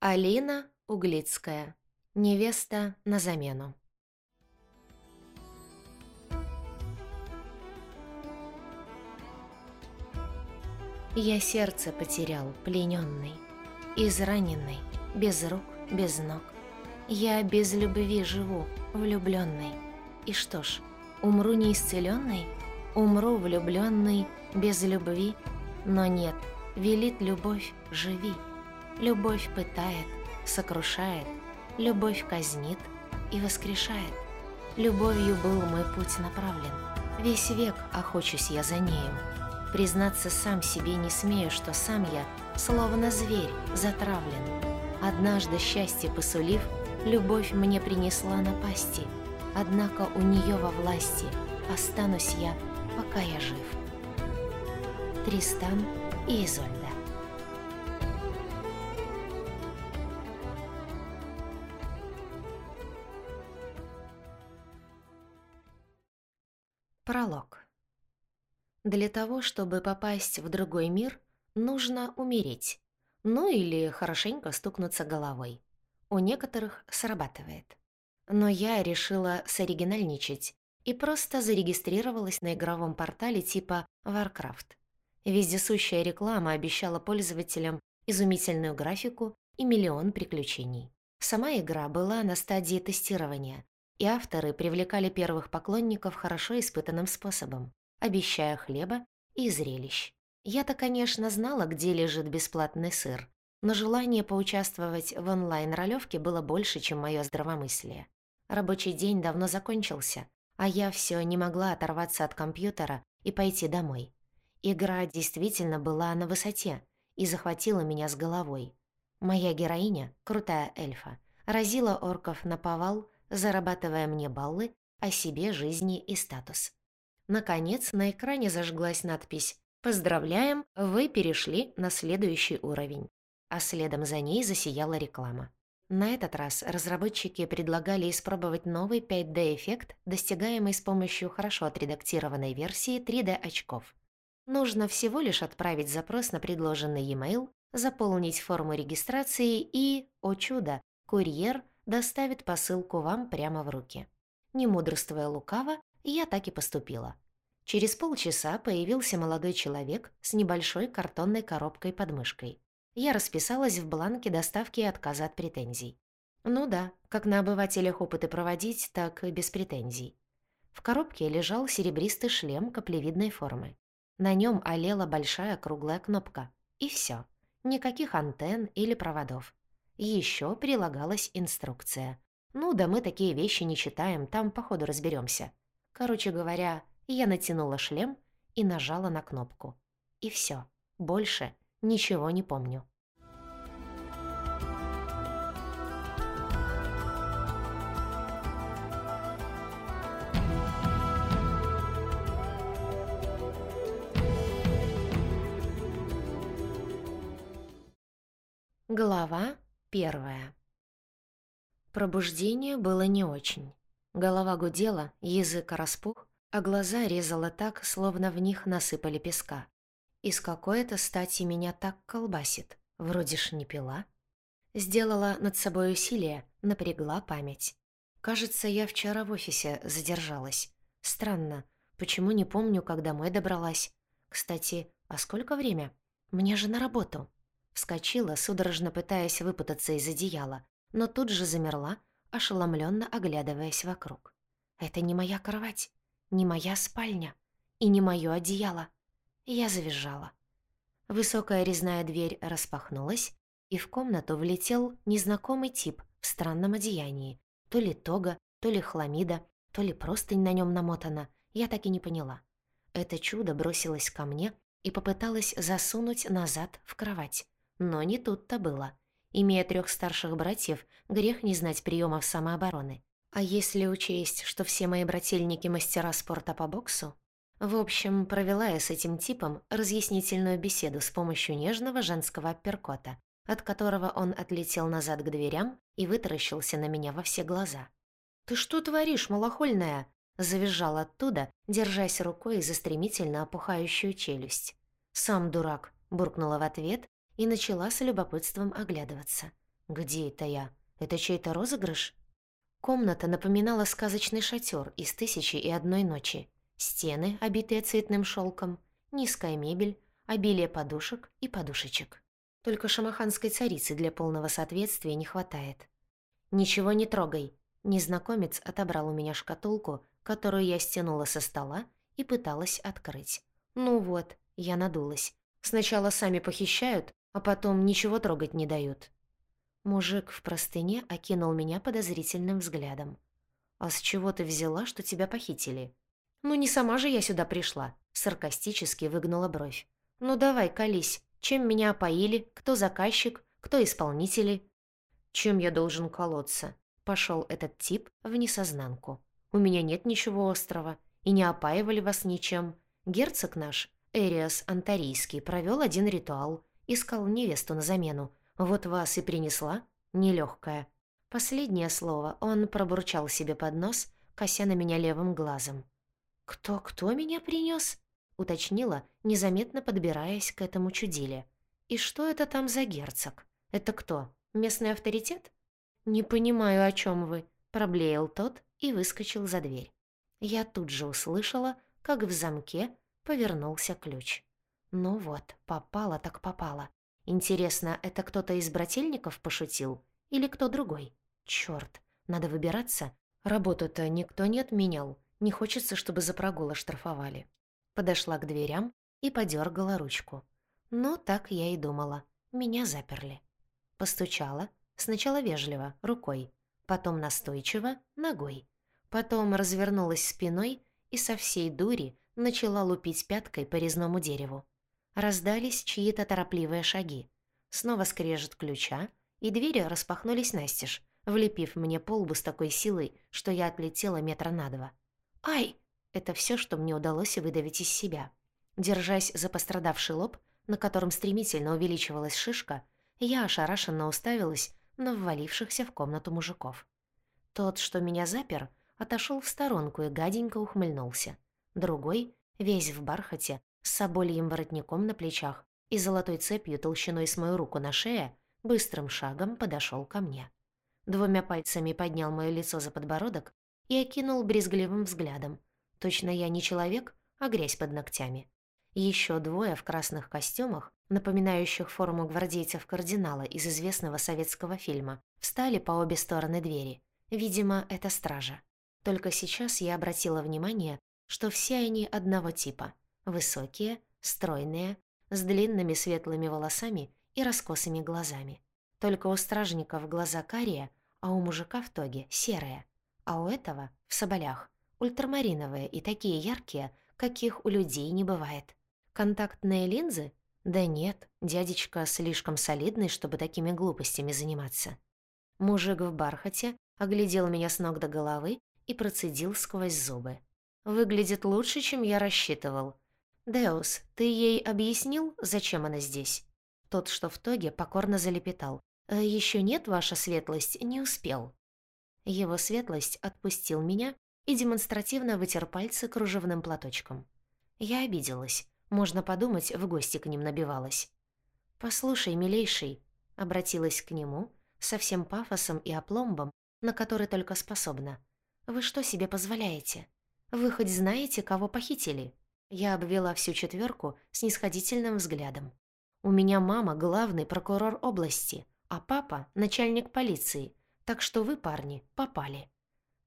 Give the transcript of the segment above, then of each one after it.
Алина Углицкая. Невеста на замену. Я сердце потерял, плененный, израненный, без рук, без ног. Я без любви живу, влюбленный. И что ж, умру неисцеленный, умру влюбленный, без любви. Но нет, велит любовь, живи. Любовь пытает, сокрушает, любовь казнит и воскрешает. Любовью был мой путь направлен. Весь век охочусь я за нею. Признаться сам себе не смею, что сам я, словно зверь, затравлен. Однажды счастье посулив, любовь мне принесла напасти. Однако у нее во власти останусь я, пока я жив. Тристан и Изольда Для того, чтобы попасть в другой мир, нужно умереть. Ну или хорошенько стукнуться головой. У некоторых срабатывает. Но я решила соригинальничать и просто зарегистрировалась на игровом портале типа Warcraft. Вездесущая реклама обещала пользователям изумительную графику и миллион приключений. Сама игра была на стадии тестирования, и авторы привлекали первых поклонников хорошо испытанным способом, обещая хлеба и зрелищ. Я-то, конечно, знала, где лежит бесплатный сыр, но желание поучаствовать в онлайн-ролевке было больше, чем мое здравомыслие. Рабочий день давно закончился, а я все не могла оторваться от компьютера и пойти домой. Игра действительно была на высоте и захватила меня с головой. Моя героиня, крутая эльфа, разила орков на повал, зарабатывая мне баллы, а себе жизни и статус. Наконец, на экране зажглась надпись «Поздравляем, вы перешли на следующий уровень», а следом за ней засияла реклама. На этот раз разработчики предлагали испробовать новый 5D-эффект, достигаемый с помощью хорошо отредактированной версии 3D-очков. Нужно всего лишь отправить запрос на предложенный e-mail, заполнить форму регистрации и, о чудо, курьер доставит посылку вам прямо в руки. Не мудрствуя лукаво, я так и поступила. Через полчаса появился молодой человек с небольшой картонной коробкой под мышкой. Я расписалась в бланке доставки и отказа от претензий. Ну да, как на обывателях опыты проводить, так и без претензий. В коробке лежал серебристый шлем каплевидной формы. На нем олела большая круглая кнопка. И все. Никаких антенн или проводов. Еще прилагалась инструкция. Ну да мы такие вещи не читаем, там по ходу разберемся. Короче говоря, я натянула шлем и нажала на кнопку. И все. Больше ничего не помню. Глава Первое. Пробуждение было не очень. Голова гудела, язык распух, а глаза резало так, словно в них насыпали песка. Из какой-то стати меня так колбасит. Вроде ж не пила. Сделала над собой усилие, напрягла память. Кажется, я вчера в офисе задержалась. Странно, почему не помню, как домой добралась. Кстати, а сколько время? Мне же на работу. Вскочила, судорожно пытаясь выпутаться из одеяла, но тут же замерла, ошеломленно оглядываясь вокруг. «Это не моя кровать, не моя спальня и не мое одеяло». Я завизжала. Высокая резная дверь распахнулась, и в комнату влетел незнакомый тип в странном одеянии. То ли тога, то ли хламида, то ли простынь на нем намотана, я так и не поняла. Это чудо бросилось ко мне и попыталось засунуть назад в кровать. Но не тут-то было. Имея трех старших братьев, грех не знать приемов самообороны. А если учесть, что все мои брательники мастера спорта по боксу? В общем, провела я с этим типом разъяснительную беседу с помощью нежного женского апперкота, от которого он отлетел назад к дверям и вытаращился на меня во все глаза. «Ты что творишь, малохольная?» Завизжал оттуда, держась рукой за стремительно опухающую челюсть. «Сам дурак», — буркнула в ответ и начала с любопытством оглядываться. Где это я? Это чей-то розыгрыш? Комната напоминала сказочный шатер из «Тысячи и одной ночи». Стены, обитые цветным шелком, низкая мебель, обилие подушек и подушечек. Только шамаханской царицы для полного соответствия не хватает. «Ничего не трогай». Незнакомец отобрал у меня шкатулку, которую я стянула со стола и пыталась открыть. «Ну вот», я надулась. Сначала сами похищают, а потом ничего трогать не дают. Мужик в простыне окинул меня подозрительным взглядом. «А с чего ты взяла, что тебя похитили?» «Ну не сама же я сюда пришла», — саркастически выгнула бровь. «Ну давай, колись. Чем меня опоили? Кто заказчик? Кто исполнители?» «Чем я должен колоться?» Пошел этот тип в несознанку. «У меня нет ничего острого. И не опаивали вас ничем. Герцог наш, Эриас Антарийский, провел один ритуал. Искал невесту на замену. Вот вас и принесла, нелегкая. Последнее слово он пробурчал себе под нос, кося на меня левым глазом. «Кто-кто меня принес? уточнила, незаметно подбираясь к этому чудиле. «И что это там за герцог? Это кто? Местный авторитет?» «Не понимаю, о чем вы», — проблеял тот и выскочил за дверь. Я тут же услышала, как в замке повернулся ключ. Ну вот, попало так попало. Интересно, это кто-то из брательников пошутил? Или кто другой? Чёрт, надо выбираться. Работу-то никто не отменял. Не хочется, чтобы за прогул оштрафовали. Подошла к дверям и подергала ручку. Ну, так я и думала. Меня заперли. Постучала. Сначала вежливо, рукой. Потом настойчиво, ногой. Потом развернулась спиной и со всей дури начала лупить пяткой по резному дереву. Раздались чьи-то торопливые шаги. Снова скрежет ключа, и двери распахнулись настежь, влепив мне по лбу с такой силой, что я отлетела метра на два. «Ай!» — это все, что мне удалось выдавить из себя. Держась за пострадавший лоб, на котором стремительно увеличивалась шишка, я ошарашенно уставилась на ввалившихся в комнату мужиков. Тот, что меня запер, отошел в сторонку и гаденько ухмыльнулся. Другой, весь в бархате, с собольем воротником на плечах и золотой цепью толщиной с мою руку на шее, быстрым шагом подошел ко мне. Двумя пальцами поднял мое лицо за подбородок и окинул брезгливым взглядом. Точно я не человек, а грязь под ногтями. Еще двое в красных костюмах, напоминающих форму гвардейцев кардинала из известного советского фильма, встали по обе стороны двери. Видимо, это стража. Только сейчас я обратила внимание, что все они одного типа. Высокие, стройные, с длинными светлыми волосами и раскосыми глазами. Только у стражников глаза карие, а у мужика в тоге серые. А у этого, в соболях, ультрамариновые и такие яркие, каких у людей не бывает. Контактные линзы? Да нет, дядечка слишком солидный, чтобы такими глупостями заниматься. Мужик в бархате оглядел меня с ног до головы и процедил сквозь зубы. «Выглядит лучше, чем я рассчитывал. «Деус, ты ей объяснил, зачем она здесь?» Тот, что в тоге, покорно залепетал. «Э, «Еще нет, ваша светлость, не успел». Его светлость отпустил меня и демонстративно вытер пальцы кружевным платочком. Я обиделась. Можно подумать, в гости к ним набивалась. «Послушай, милейший», — обратилась к нему, со всем пафосом и опломбом, на который только способна. «Вы что себе позволяете? Вы хоть знаете, кого похитили?» Я обвела всю четверку с нисходительным взглядом. «У меня мама главный прокурор области, а папа — начальник полиции, так что вы, парни, попали».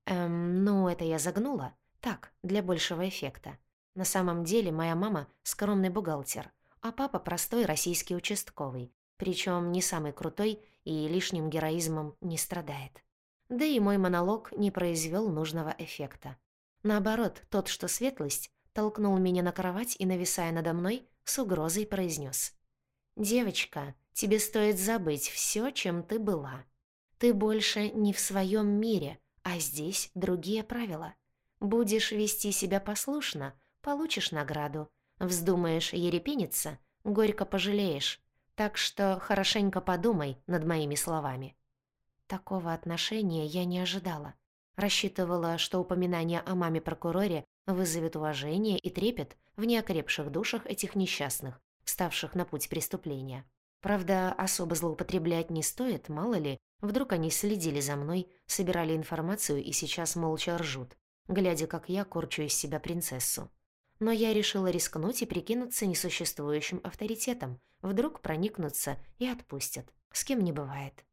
Эм, ну, это я загнула. Так, для большего эффекта. На самом деле моя мама — скромный бухгалтер, а папа — простой российский участковый, причем не самый крутой и лишним героизмом не страдает. Да и мой монолог не произвел нужного эффекта. Наоборот, тот, что светлость, толкнул меня на кровать и, нависая надо мной, с угрозой произнес: «Девочка, тебе стоит забыть все, чем ты была. Ты больше не в своем мире, а здесь другие правила. Будешь вести себя послушно, получишь награду. Вздумаешь ерепениться, горько пожалеешь. Так что хорошенько подумай над моими словами». Такого отношения я не ожидала. Рассчитывала, что упоминание о маме-прокуроре вызовет уважение и трепет в неокрепших душах этих несчастных, ставших на путь преступления. Правда, особо злоупотреблять не стоит, мало ли, вдруг они следили за мной, собирали информацию и сейчас молча ржут, глядя, как я корчу из себя принцессу. Но я решила рискнуть и прикинуться несуществующим авторитетом, вдруг проникнутся и отпустят, с кем не бывает.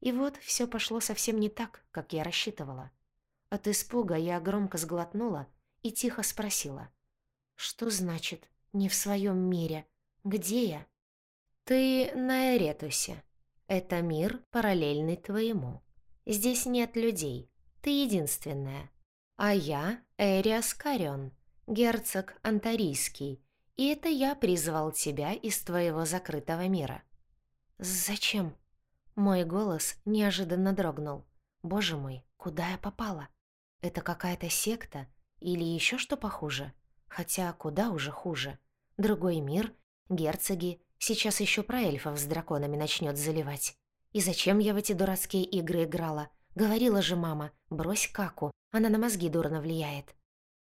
И вот все пошло совсем не так, как я рассчитывала. От испуга я громко сглотнула и тихо спросила. «Что значит «не в своем мире»? Где я?» «Ты на Эретусе. Это мир, параллельный твоему. Здесь нет людей. Ты единственная. А я Эриас Карион, герцог Антарийский, и это я призвал тебя из твоего закрытого мира». «Зачем?» Мой голос неожиданно дрогнул. «Боже мой, куда я попала? Это какая-то секта или еще что похуже? Хотя куда уже хуже? Другой мир, герцоги, Сейчас еще про эльфов с драконами начнет заливать. И зачем я в эти дурацкие игры играла? Говорила же мама, брось каку, она на мозги дурно влияет.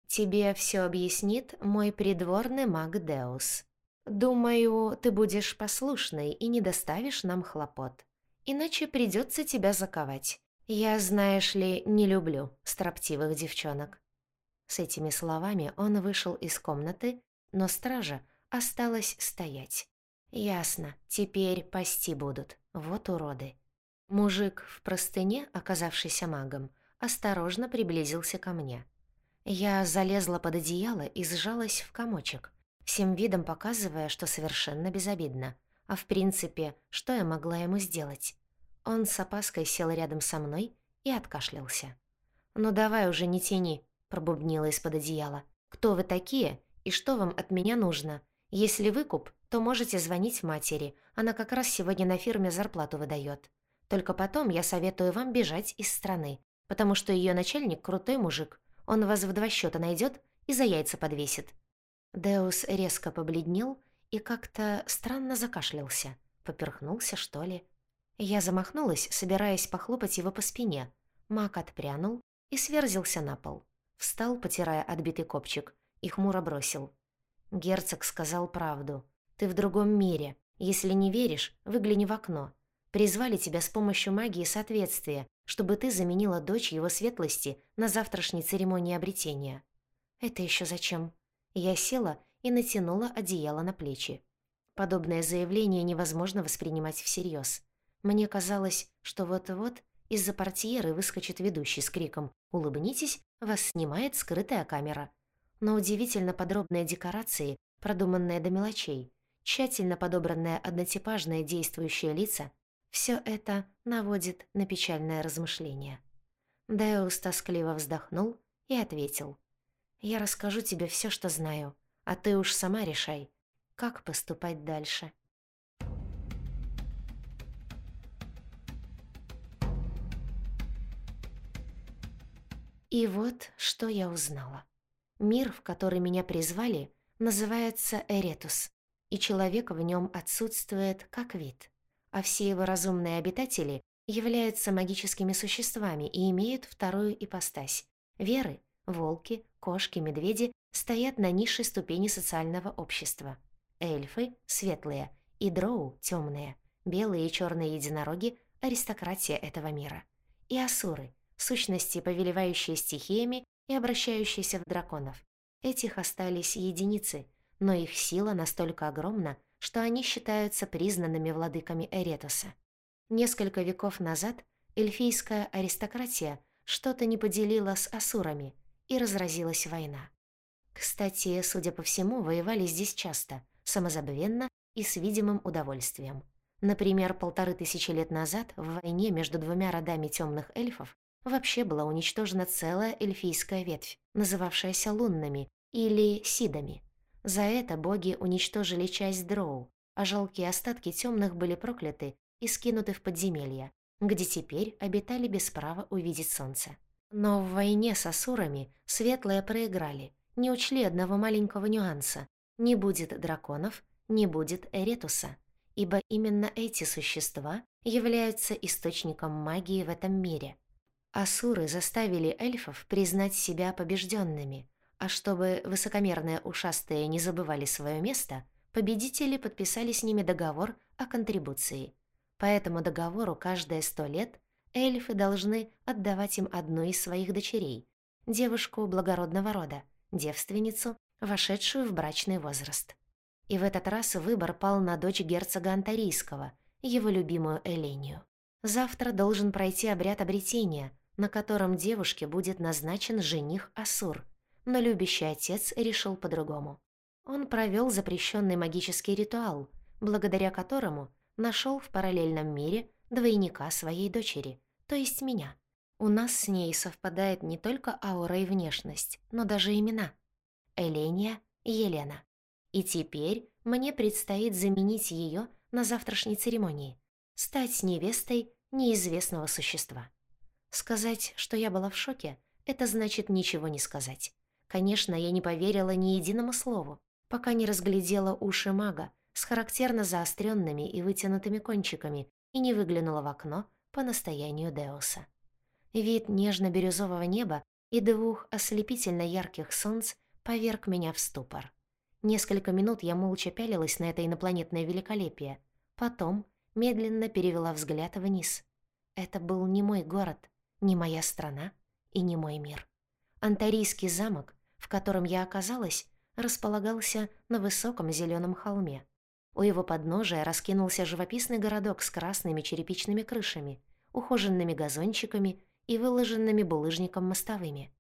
Тебе все объяснит мой придворный маг Деус. Думаю, ты будешь послушной и не доставишь нам хлопот. Иначе придется тебя заковать. Я, знаешь ли, не люблю строптивых девчонок. С этими словами он вышел из комнаты, но стража осталась стоять. Ясно, теперь пасти будут. Вот уроды. Мужик в простыне, оказавшийся магом, осторожно приблизился ко мне. Я залезла под одеяло и сжалась в комочек, всем видом показывая, что совершенно безобидно. А в принципе, что я могла ему сделать? Он с опаской сел рядом со мной и откашлялся. «Ну давай уже не тяни», — пробубнила из-под одеяла. «Кто вы такие и что вам от меня нужно? Если выкуп, то можете звонить матери. Она как раз сегодня на фирме зарплату выдает. Только потом я советую вам бежать из страны, потому что ее начальник крутой мужик. Он вас в два счета найдет и за яйца подвесит». Деус резко побледнел и как-то странно закашлялся. Поперхнулся, что ли? Я замахнулась, собираясь похлопать его по спине. Мак отпрянул и сверзился на пол. Встал, потирая отбитый копчик, и хмуро бросил. Герцог сказал правду. Ты в другом мире. Если не веришь, выгляни в окно. Призвали тебя с помощью магии соответствия, чтобы ты заменила дочь его светлости на завтрашней церемонии обретения. Это еще зачем? Я села и натянула одеяло на плечи. Подобное заявление невозможно воспринимать всерьез. Мне казалось, что вот-вот из-за портьеры выскочит ведущий с криком «Улыбнитесь, вас снимает скрытая камера». Но удивительно подробные декорации, продуманные до мелочей, тщательно подобранные однотипажные действующие лица, все это наводит на печальное размышление. Деус тоскливо вздохнул и ответил. «Я расскажу тебе все, что знаю, а ты уж сама решай, как поступать дальше». И вот, что я узнала. Мир, в который меня призвали, называется Эретус и человек в нем отсутствует как вид, а все его разумные обитатели являются магическими существами и имеют вторую ипостась. Веры, волки, кошки, медведи стоят на низшей ступени социального общества. Эльфы – светлые, и дроу – темные, белые и черные единороги – аристократия этого мира. И асуры – сущности, повелевающие стихиями и обращающиеся в драконов. Этих остались единицы – но их сила настолько огромна, что они считаются признанными владыками Эретоса. Несколько веков назад эльфийская аристократия что-то не поделила с асурами, и разразилась война. Кстати, судя по всему, воевали здесь часто, самозабвенно и с видимым удовольствием. Например, полторы тысячи лет назад в войне между двумя родами темных эльфов вообще была уничтожена целая эльфийская ветвь, называвшаяся лунными или сидами. За это боги уничтожили часть дроу, а жалкие остатки темных были прокляты и скинуты в подземелья, где теперь обитали без права увидеть солнце. Но в войне с асурами светлые проиграли, не учли одного маленького нюанса. Не будет драконов, не будет Эретуса, ибо именно эти существа являются источником магии в этом мире. Асуры заставили эльфов признать себя побежденными, а чтобы высокомерные ушастые не забывали свое место, победители подписали с ними договор о контрибуции. По этому договору каждые сто лет эльфы должны отдавать им одну из своих дочерей, девушку благородного рода, девственницу, вошедшую в брачный возраст. И в этот раз выбор пал на дочь герцога Антарийского, его любимую Элению. Завтра должен пройти обряд обретения, на котором девушке будет назначен жених Асур, но любящий отец решил по-другому. Он провел запрещенный магический ритуал, благодаря которому нашел в параллельном мире двойника своей дочери, то есть меня. У нас с ней совпадает не только аура и внешность, но даже имена. Эления Елена. И теперь мне предстоит заменить ее на завтрашней церемонии, стать невестой неизвестного существа. Сказать, что я была в шоке, это значит ничего не сказать. Конечно, я не поверила ни единому слову, пока не разглядела уши мага с характерно заостренными и вытянутыми кончиками и не выглянула в окно по настоянию Деуса. Вид нежно-бирюзового неба и двух ослепительно ярких солнц поверг меня в ступор. Несколько минут я молча пялилась на это инопланетное великолепие. Потом медленно перевела взгляд вниз. Это был не мой город, не моя страна и не мой мир. Антарийский замок, в котором я оказалась, располагался на высоком зеленом холме. У его подножия раскинулся живописный городок с красными черепичными крышами, ухоженными газончиками и выложенными булыжником мостовыми.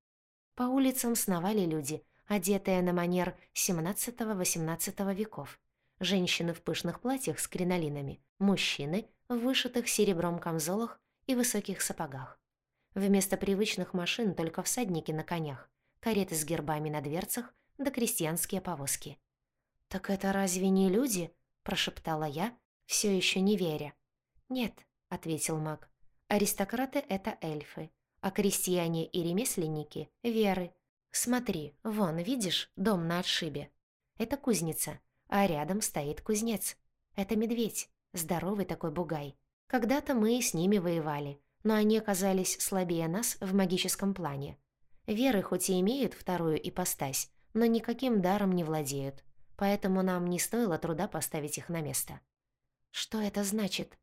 По улицам сновали люди, одетые на манер XVII-XVIII веков. Женщины в пышных платьях с кринолинами, мужчины в вышитых серебром камзолах и высоких сапогах. Вместо привычных машин только всадники на конях, кареты с гербами на дверцах да крестьянские повозки. «Так это разве не люди?» – прошептала я, все еще не веря. «Нет», – ответил маг. «Аристократы – это эльфы, а крестьяне и ремесленники – веры. Смотри, вон, видишь, дом на отшибе? Это кузница, а рядом стоит кузнец. Это медведь, здоровый такой бугай. Когда-то мы с ними воевали, но они оказались слабее нас в магическом плане. Веры хоть и имеют вторую ипостась, но никаким даром не владеют, поэтому нам не стоило труда поставить их на место. Что это значит?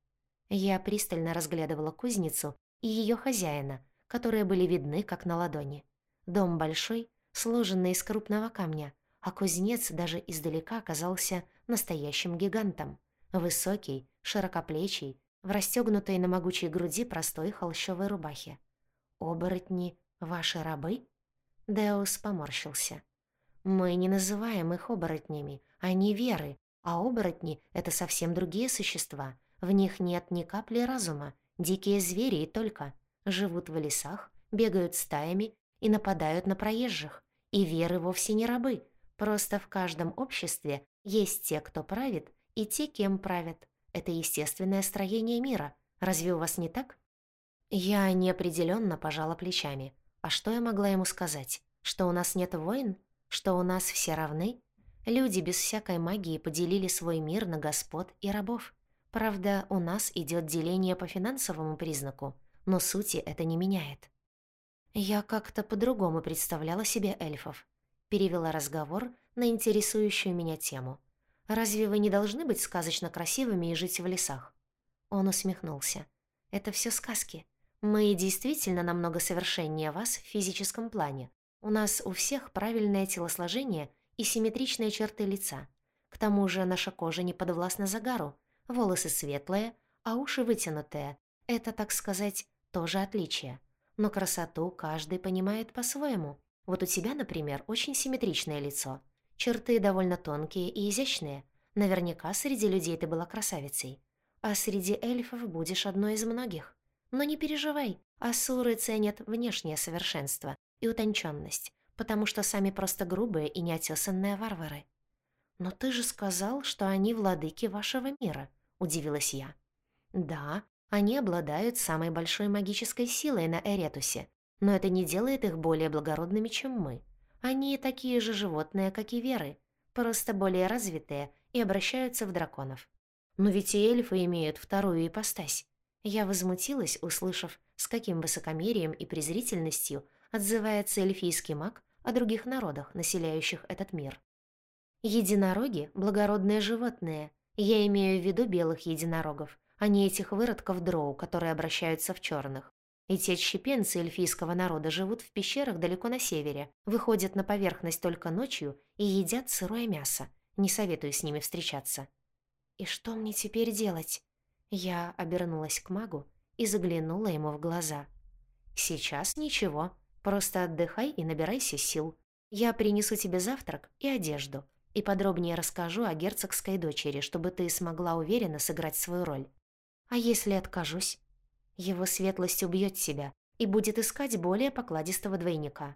Я пристально разглядывала кузницу и ее хозяина, которые были видны как на ладони. Дом большой, сложенный из крупного камня, а кузнец даже издалека оказался настоящим гигантом. Высокий, широкоплечий, в расстёгнутой на могучей груди простой холщовой рубахе. «Оборотни — ваши рабы?» Деус поморщился. «Мы не называем их оборотнями, они веры, а оборотни — это совсем другие существа. В них нет ни капли разума, дикие звери и только. Живут в лесах, бегают стаями и нападают на проезжих. И веры вовсе не рабы, просто в каждом обществе есть те, кто правит, и те, кем правят. Это естественное строение мира. Разве у вас не так? Я неопределенно пожала плечами. А что я могла ему сказать? Что у нас нет войн? Что у нас все равны? Люди без всякой магии поделили свой мир на господ и рабов. Правда, у нас идет деление по финансовому признаку, но сути это не меняет. Я как-то по-другому представляла себе эльфов. Перевела разговор на интересующую меня тему. Разве вы не должны быть сказочно красивыми и жить в лесах?» Он усмехнулся. «Это все сказки. Мы действительно намного совершеннее вас в физическом плане. У нас у всех правильное телосложение и симметричные черты лица. К тому же наша кожа не подвластна загару, волосы светлые, а уши вытянутые. Это, так сказать, тоже отличие. Но красоту каждый понимает по-своему. Вот у тебя, например, очень симметричное лицо – Черты довольно тонкие и изящные. Наверняка среди людей ты была красавицей. А среди эльфов будешь одной из многих. Но не переживай, асуры ценят внешнее совершенство и утонченность, потому что сами просто грубые и неотесанные варвары. «Но ты же сказал, что они владыки вашего мира», — удивилась я. «Да, они обладают самой большой магической силой на Эретусе, но это не делает их более благородными, чем мы. Они такие же животные, как и веры, просто более развитые и обращаются в драконов. Но ведь и эльфы имеют вторую ипостась. Я возмутилась, услышав, с каким высокомерием и презрительностью отзывается эльфийский маг о других народах, населяющих этот мир. Единороги – благородные животные. Я имею в виду белых единорогов, а не этих выродков дроу, которые обращаются в черных. Эти отщепенцы эльфийского народа живут в пещерах далеко на севере, выходят на поверхность только ночью и едят сырое мясо. Не советую с ними встречаться. «И что мне теперь делать?» Я обернулась к магу и заглянула ему в глаза. «Сейчас ничего. Просто отдыхай и набирайся сил. Я принесу тебе завтрак и одежду, и подробнее расскажу о герцогской дочери, чтобы ты смогла уверенно сыграть свою роль. А если откажусь?» Его светлость убьет себя и будет искать более покладистого двойника.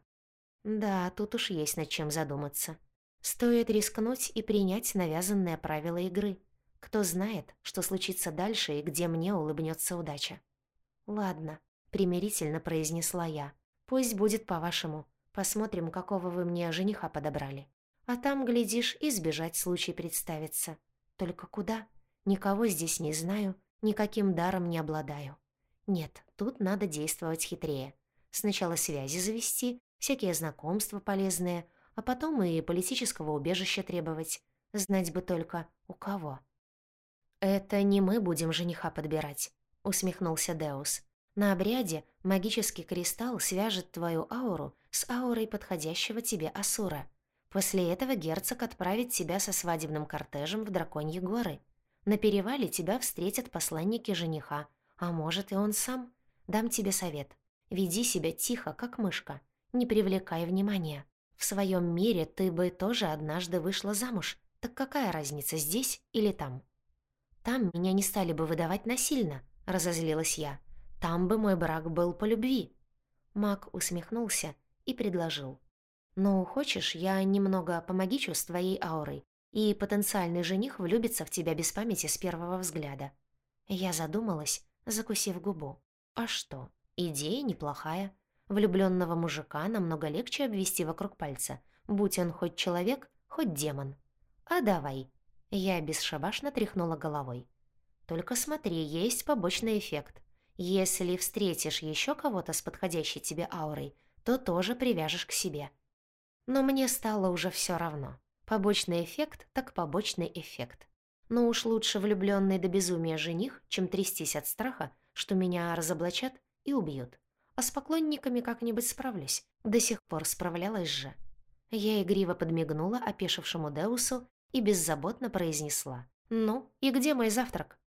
Да, тут уж есть над чем задуматься. Стоит рискнуть и принять навязанное правила игры. Кто знает, что случится дальше и где мне улыбнется удача. «Ладно», — примирительно произнесла я. «Пусть будет по-вашему. Посмотрим, какого вы мне жениха подобрали. А там, глядишь, и сбежать случай представится. Только куда? Никого здесь не знаю, никаким даром не обладаю». Нет, тут надо действовать хитрее. Сначала связи завести, всякие знакомства полезные, а потом и политического убежища требовать. Знать бы только, у кого. «Это не мы будем жениха подбирать», — усмехнулся Деус. «На обряде магический кристалл свяжет твою ауру с аурой подходящего тебе Асура. После этого герцог отправит тебя со свадебным кортежем в Драконьи горы. На перевале тебя встретят посланники жениха, а может, и он сам? Дам тебе совет. Веди себя тихо, как мышка. Не привлекай внимания. В своем мире ты бы тоже однажды вышла замуж. Так какая разница, здесь или там? Там меня не стали бы выдавать насильно, разозлилась я. Там бы мой брак был по любви. Мак усмехнулся и предложил. «Ну, хочешь, я немного помогичу с твоей аурой, и потенциальный жених влюбится в тебя без памяти с первого взгляда». Я задумалась, закусив губу. А что? Идея неплохая. Влюбленного мужика намного легче обвести вокруг пальца, будь он хоть человек, хоть демон. А давай. Я бесшабашно тряхнула головой. Только смотри, есть побочный эффект. Если встретишь еще кого-то с подходящей тебе аурой, то тоже привяжешь к себе. Но мне стало уже все равно. Побочный эффект так побочный эффект но уж лучше влюбленный до безумия жених, чем трястись от страха, что меня разоблачат и убьют. А с поклонниками как-нибудь справлюсь. До сих пор справлялась же. Я игриво подмигнула опешившему Деусу и беззаботно произнесла. «Ну, и где мой завтрак?»